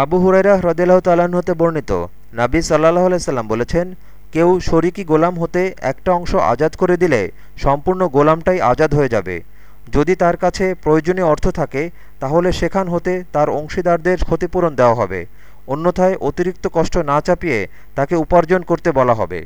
আবু হুরাইরা হ্রদেলাহ তালান হতে বর্ণিত, নাবি সাল্লাহ আলাইসাল্লাম বলেছেন, কেউ শরিকি গোলাম হতে একটা অংশ আজাদ করে দিলে সম্পূর্ণ গোলামটাই আজাদ হয়ে যাবে। যদি তার কাছে প্রয়োজনীয় অর্থ থাকে, তাহলে সেখান হতে তার অংশীদারদের ক্ষতিপূরণ দেওয়া হবে। অন্যথায় অতিরিক্ত কষ্ট না চাপিয়ে তাকে উপার্জন করতে বলা হবে।